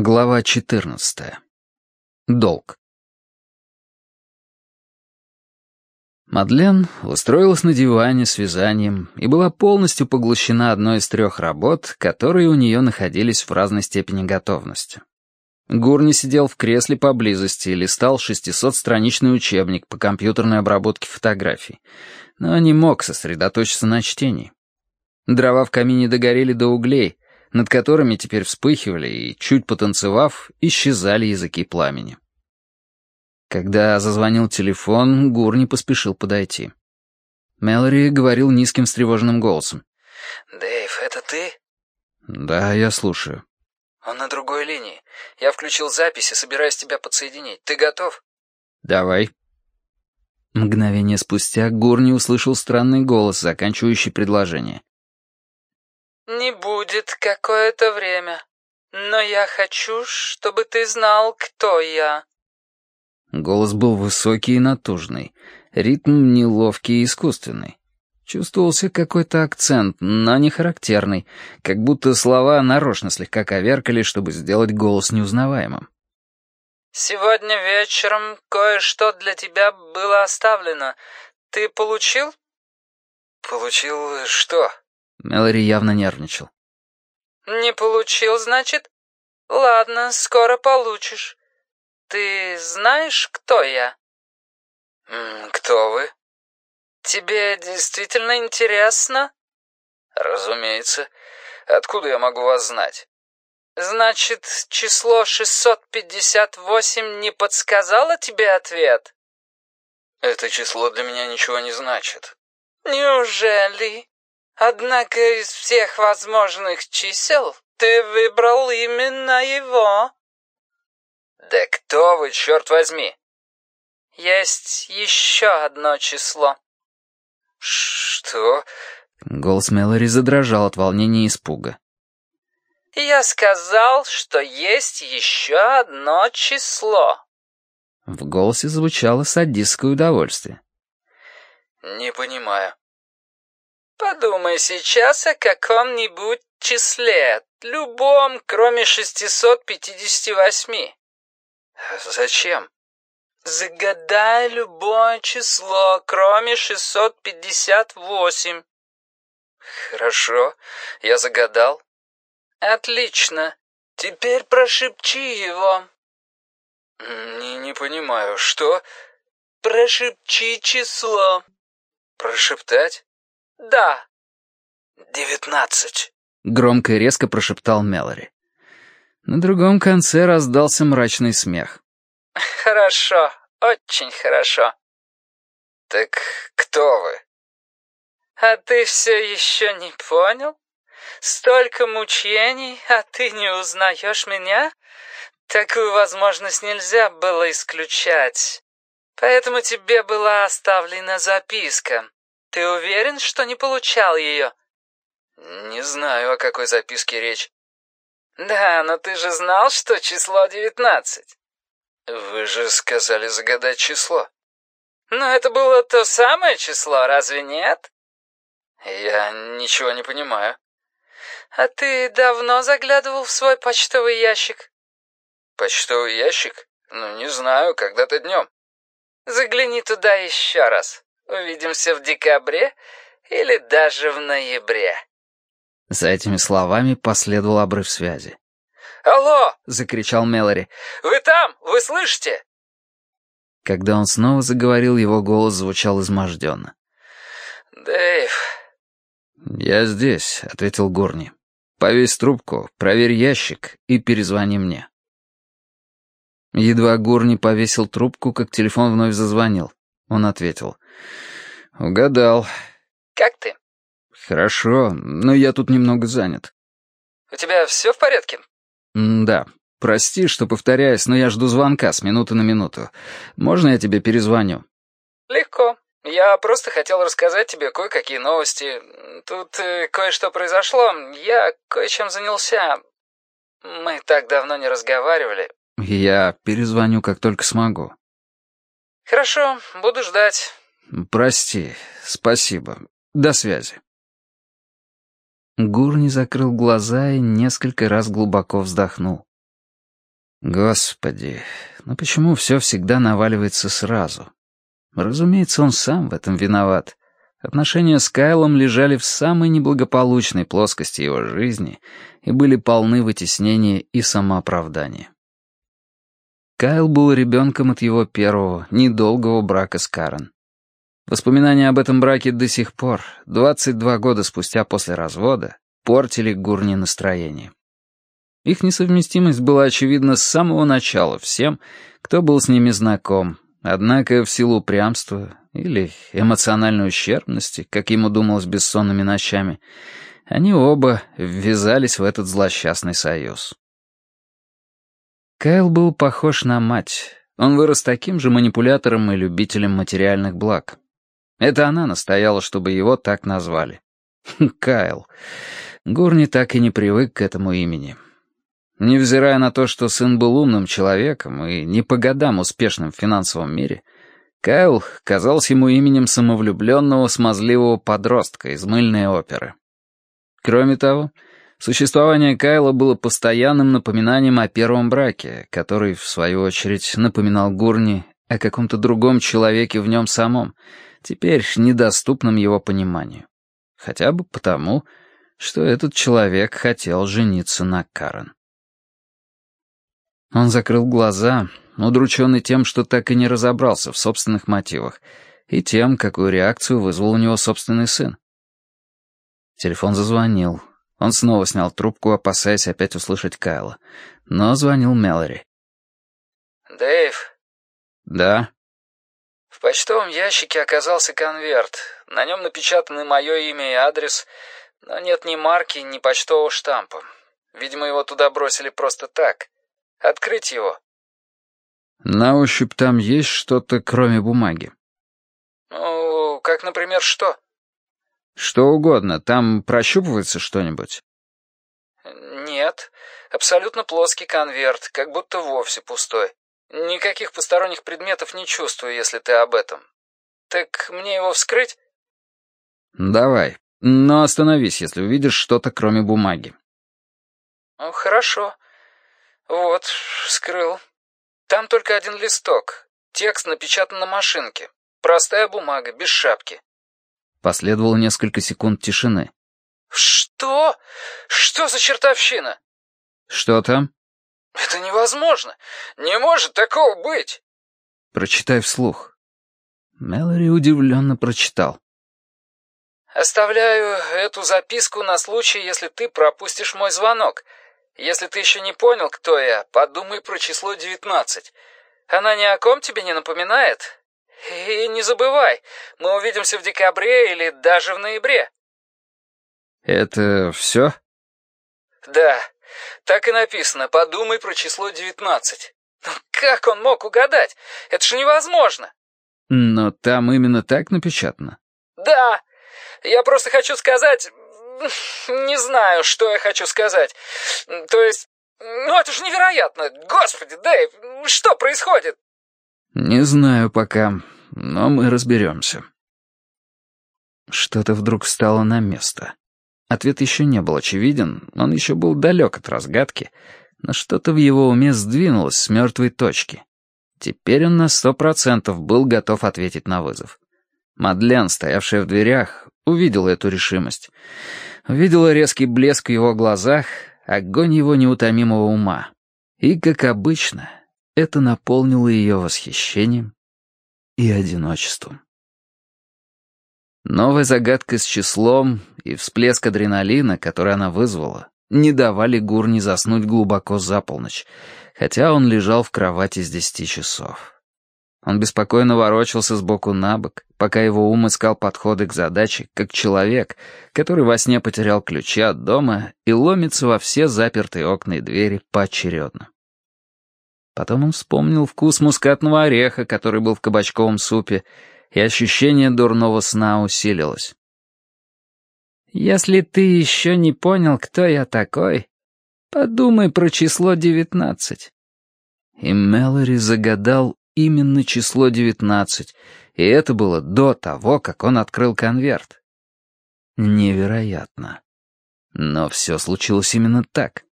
Глава 14. Долг. Мадлен устроилась на диване с вязанием и была полностью поглощена одной из трех работ, которые у нее находились в разной степени готовности. Гурни сидел в кресле поблизости и листал 600-страничный учебник по компьютерной обработке фотографий, но не мог сосредоточиться на чтении. Дрова в камине догорели до углей — над которыми теперь вспыхивали и, чуть потанцевав, исчезали языки пламени. Когда зазвонил телефон, Гурни поспешил подойти. Мэлори говорил низким встревоженным голосом. «Дэйв, это ты?» «Да, я слушаю». «Он на другой линии. Я включил запись и собираюсь тебя подсоединить. Ты готов?» «Давай». Мгновение спустя Гурни услышал странный голос, заканчивающий предложение. «Не будет какое-то время, но я хочу, чтобы ты знал, кто я». Голос был высокий и натужный, ритм неловкий и искусственный. Чувствовался какой-то акцент, но не характерный, как будто слова нарочно слегка коверкали, чтобы сделать голос неузнаваемым. «Сегодня вечером кое-что для тебя было оставлено. Ты получил?» «Получил что?» Мэлори явно нервничал. «Не получил, значит? Ладно, скоро получишь. Ты знаешь, кто я?» «Кто вы?» «Тебе действительно интересно?» «Разумеется. Откуда я могу вас знать?» «Значит, число 658 не подсказало тебе ответ?» «Это число для меня ничего не значит». «Неужели?» Однако из всех возможных чисел ты выбрал именно его. Да кто вы, черт возьми? Есть еще одно число. Что? Голос Мэлори задрожал от волнения и испуга. Я сказал, что есть еще одно число. В голосе звучало садистское удовольствие. Не понимаю. Подумай сейчас о каком-нибудь числе, любом, кроме 658. Зачем? Загадай любое число, кроме 658. Хорошо, я загадал. Отлично. Теперь прошепчи его. Не, не понимаю, что? Прошепчи число. Прошептать? «Да». «Девятнадцать», — громко и резко прошептал Мэлори. На другом конце раздался мрачный смех. «Хорошо, очень хорошо». «Так кто вы?» «А ты все еще не понял? Столько мучений, а ты не узнаешь меня? Такую возможность нельзя было исключать. Поэтому тебе была оставлена записка. Ты уверен, что не получал ее?» «Не знаю, о какой записке речь». «Да, но ты же знал, что число девятнадцать». «Вы же сказали загадать число». «Но это было то самое число, разве нет?» «Я ничего не понимаю». «А ты давно заглядывал в свой почтовый ящик?» «Почтовый ящик? Ну, не знаю, когда-то днем». «Загляни туда еще раз». Увидимся в декабре или даже в ноябре». За этими словами последовал обрыв связи. «Алло!» — закричал Мэлори. «Вы там? Вы слышите?» Когда он снова заговорил, его голос звучал изможденно. «Дэйв...» «Я здесь», — ответил Горни. «Повесь трубку, проверь ящик и перезвони мне». Едва Горни повесил трубку, как телефон вновь зазвонил. Он ответил. «Угадал». «Как ты?» «Хорошо, но я тут немного занят». «У тебя все в порядке?» «Да. Прости, что повторяюсь, но я жду звонка с минуты на минуту. Можно я тебе перезвоню?» «Легко. Я просто хотел рассказать тебе кое-какие новости. Тут э, кое-что произошло. Я кое-чем занялся. Мы так давно не разговаривали». «Я перезвоню, как только смогу». «Хорошо, буду ждать». «Прости, спасибо. До связи». Гурни закрыл глаза и несколько раз глубоко вздохнул. Господи, ну почему все всегда наваливается сразу? Разумеется, он сам в этом виноват. Отношения с Кайлом лежали в самой неблагополучной плоскости его жизни и были полны вытеснения и самооправдания. Кайл был ребенком от его первого, недолгого брака с Карен. Воспоминания об этом браке до сих пор, 22 года спустя после развода, портили Гурни настроение. Их несовместимость была очевидна с самого начала всем, кто был с ними знаком, однако в силу упрямства или эмоциональной ущербности, как ему думалось бессонными ночами, они оба ввязались в этот злосчастный союз. Кайл был похож на мать. Он вырос таким же манипулятором и любителем материальных благ. Это она настояла, чтобы его так назвали. Кайл. Гурни так и не привык к этому имени. Невзирая на то, что сын был умным человеком и не по годам успешным в финансовом мире, Кайл казался ему именем самовлюбленного смазливого подростка из мыльной оперы. Кроме того, существование Кайла было постоянным напоминанием о первом браке, который, в свою очередь, напоминал Гурни о каком-то другом человеке в нем самом, теперь недоступном его пониманию. Хотя бы потому, что этот человек хотел жениться на Карен. Он закрыл глаза, удрученный тем, что так и не разобрался в собственных мотивах, и тем, какую реакцию вызвал у него собственный сын. Телефон зазвонил. Он снова снял трубку, опасаясь опять услышать Кайла. Но звонил Мэлори. «Дэйв?» «Да?» «В почтовом ящике оказался конверт. На нем напечатаны мое имя и адрес, но нет ни марки, ни почтового штампа. Видимо, его туда бросили просто так. Открыть его?» «На ощупь там есть что-то, кроме бумаги?» «Ну, как, например, что?» «Что угодно. Там прощупывается что-нибудь?» «Нет. Абсолютно плоский конверт, как будто вовсе пустой. Никаких посторонних предметов не чувствую, если ты об этом. Так мне его вскрыть?» «Давай. Но остановись, если увидишь что-то, кроме бумаги». «Ну, хорошо. Вот, вскрыл. Там только один листок. Текст напечатан на машинке. Простая бумага, без шапки». Последовало несколько секунд тишины. «Что? Что за чертовщина?» «Что там?» «Это невозможно! Не может такого быть!» «Прочитай вслух». Мэлори удивленно прочитал. «Оставляю эту записку на случай, если ты пропустишь мой звонок. Если ты еще не понял, кто я, подумай про число девятнадцать. Она ни о ком тебе не напоминает? И не забывай, мы увидимся в декабре или даже в ноябре». «Это все?» «Да, так и написано. Подумай про число девятнадцать. Ну как он мог угадать? Это же невозможно!» «Но там именно так напечатано». «Да, я просто хочу сказать... Не знаю, что я хочу сказать. То есть... Ну это же невероятно! Господи, Дэйв, что происходит?» «Не знаю пока, но мы разберемся». Что-то вдруг встало на место. Ответ еще не был очевиден, он еще был далек от разгадки, но что-то в его уме сдвинулось с мертвой точки. Теперь он на сто процентов был готов ответить на вызов. Мадлен, стоявшая в дверях, увидела эту решимость. Увидела резкий блеск в его глазах, огонь его неутомимого ума. И, как обычно, это наполнило ее восхищением и одиночеством. Новая загадка с числом и всплеск адреналина, который она вызвала, не давали Гурни заснуть глубоко за полночь, хотя он лежал в кровати с десяти часов. Он беспокойно ворочался с боку на бок, пока его ум искал подходы к задаче, как человек, который во сне потерял ключи от дома и ломится во все запертые окна и двери поочередно. Потом он вспомнил вкус мускатного ореха, который был в кабачковом супе, и ощущение дурного сна усилилось. «Если ты еще не понял, кто я такой, подумай про число девятнадцать». И Мэлори загадал именно число девятнадцать, и это было до того, как он открыл конверт. Невероятно. Но все случилось именно так.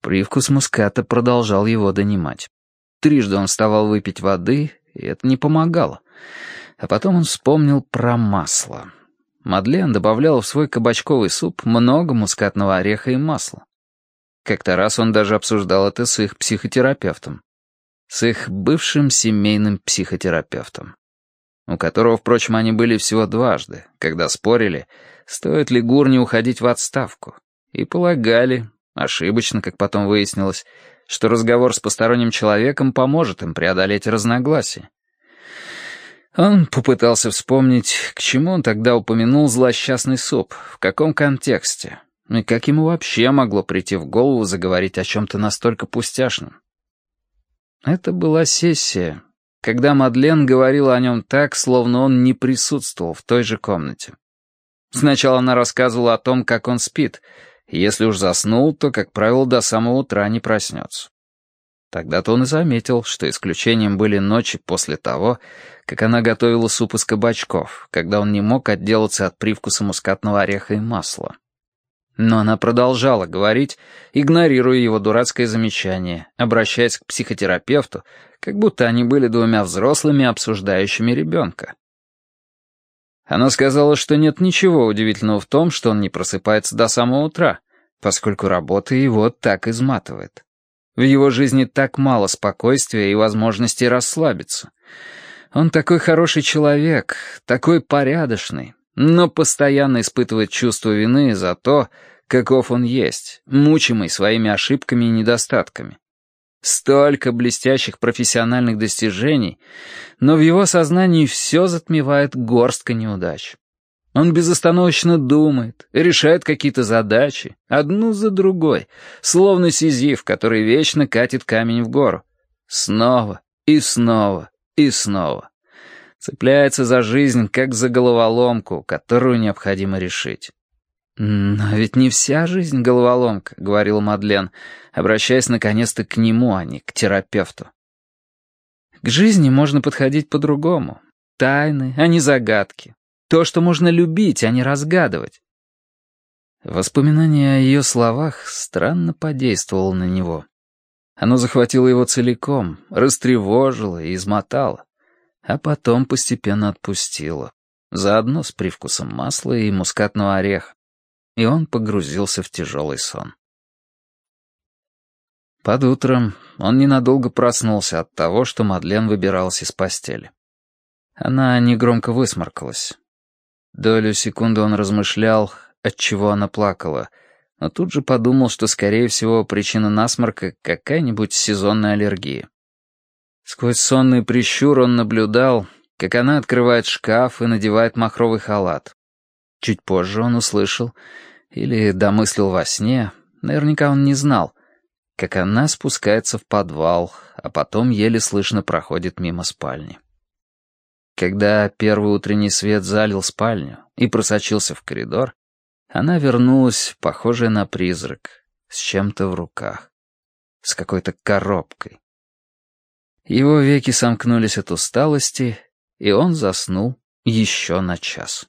Привкус муската продолжал его донимать. Трижды он вставал выпить воды, и это не помогало. А потом он вспомнил про масло. Мадлен добавляла в свой кабачковый суп много мускатного ореха и масла. Как-то раз он даже обсуждал это с их психотерапевтом. С их бывшим семейным психотерапевтом. У которого, впрочем, они были всего дважды, когда спорили, стоит ли Гурни уходить в отставку. И полагали, ошибочно, как потом выяснилось, что разговор с посторонним человеком поможет им преодолеть разногласия. Он попытался вспомнить, к чему он тогда упомянул злосчастный суп, в каком контексте, и как ему вообще могло прийти в голову заговорить о чем-то настолько пустяшном. Это была сессия, когда Мадлен говорила о нем так, словно он не присутствовал в той же комнате. Сначала она рассказывала о том, как он спит, если уж заснул, то, как правило, до самого утра не проснется. Тогда-то он и заметил, что исключением были ночи после того, как она готовила суп из кабачков, когда он не мог отделаться от привкуса мускатного ореха и масла. Но она продолжала говорить, игнорируя его дурацкое замечание, обращаясь к психотерапевту, как будто они были двумя взрослыми, обсуждающими ребенка. Она сказала, что нет ничего удивительного в том, что он не просыпается до самого утра, поскольку работа его так изматывает. В его жизни так мало спокойствия и возможности расслабиться. Он такой хороший человек, такой порядочный, но постоянно испытывает чувство вины за то, каков он есть, мучимый своими ошибками и недостатками. Столько блестящих профессиональных достижений, но в его сознании все затмевает горстка неудач. Он безостановочно думает, решает какие-то задачи, одну за другой, словно сизиф, который вечно катит камень в гору. Снова и снова и снова. Цепляется за жизнь, как за головоломку, которую необходимо решить. «Но ведь не вся жизнь головоломка», — говорил Мадлен, обращаясь наконец-то к нему, а не к терапевту. «К жизни можно подходить по-другому. Тайны, а не загадки. То, что можно любить, а не разгадывать. Воспоминание о ее словах странно подействовало на него. Оно захватило его целиком, растревожило и измотало, а потом постепенно отпустило, заодно с привкусом масла и мускатного ореха, и он погрузился в тяжелый сон. Под утром он ненадолго проснулся от того, что Мадлен выбиралась из постели. Она негромко высморкалась. Долю секунды он размышлял, от чего она плакала, но тут же подумал, что, скорее всего, причина насморка — какая-нибудь сезонная аллергия. Сквозь сонный прищур он наблюдал, как она открывает шкаф и надевает махровый халат. Чуть позже он услышал, или домыслил во сне, наверняка он не знал, как она спускается в подвал, а потом еле слышно проходит мимо спальни. Когда первый утренний свет залил спальню и просочился в коридор, она вернулась, похожая на призрак, с чем-то в руках, с какой-то коробкой. Его веки сомкнулись от усталости, и он заснул еще на час.